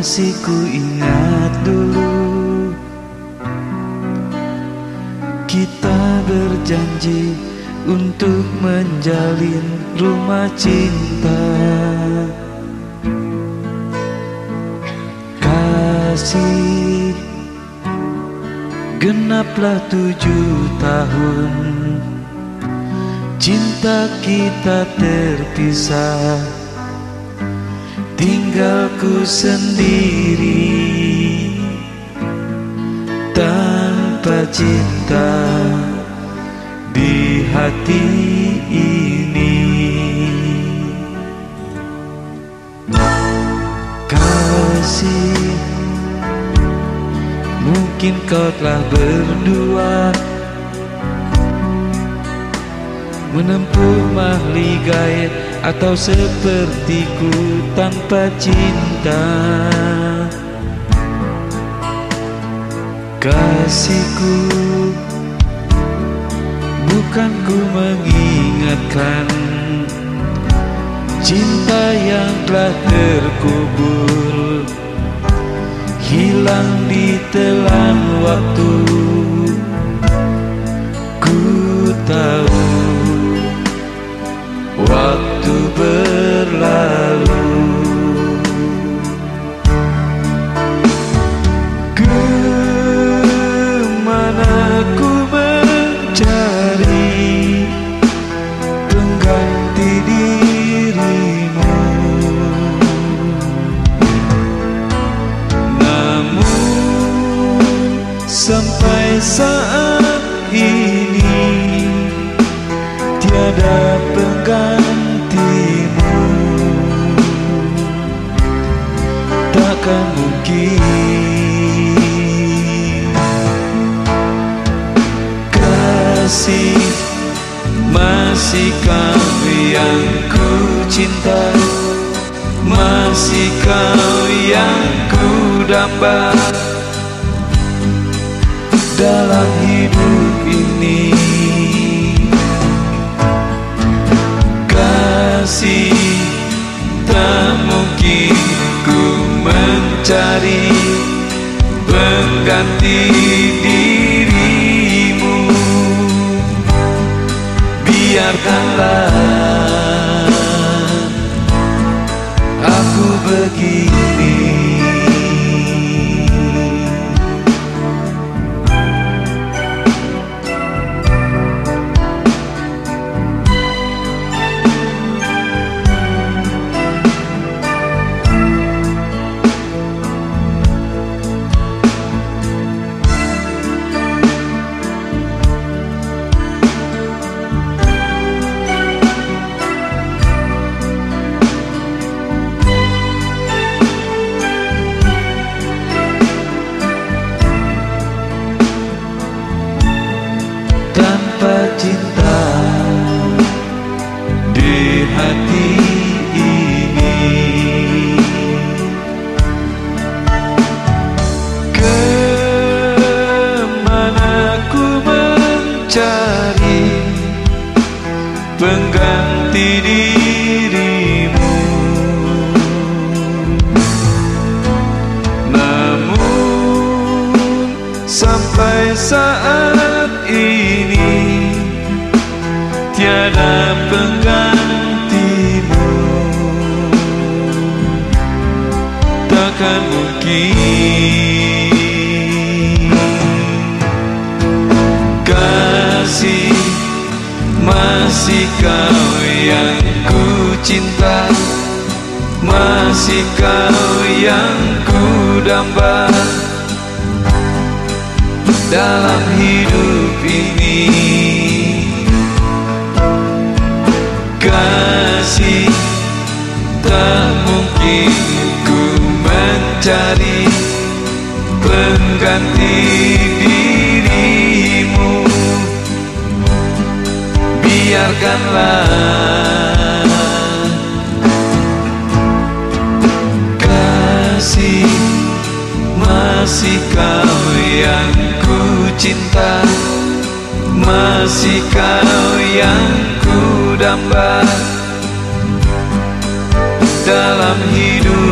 Masih ku ingat dulu. Kita berjanji untuk menjalin rumah cinta. Kasih Genaplah tujuh tahun. Cinta kita terpisah Tinggalku sendiri. Tanpa cinta Di hati ini. Kasih Mungkin kau telah berdua Menempuh mahligai Atau sepertiku tanpa cinta. Kasihku Bukan ku mengingatkan. Cinta yang telah terkubur Hilang di telan waktu sampai saat ini. Tiada penggantimu. Takkan mungkin. Kasih Masih kau yang ku cinta. Masih kau yang ku damba Dalam hidup ini. Kasih Tak mungkin ku mencari Pengganti sampai saat ini tiada penggantimu. Takkan mungkin masih kau yang ku cinta masih kau yang ku damba dalam hidup ini kasih masih kau yang ku cinta masih kau yang ku damba dalam hidup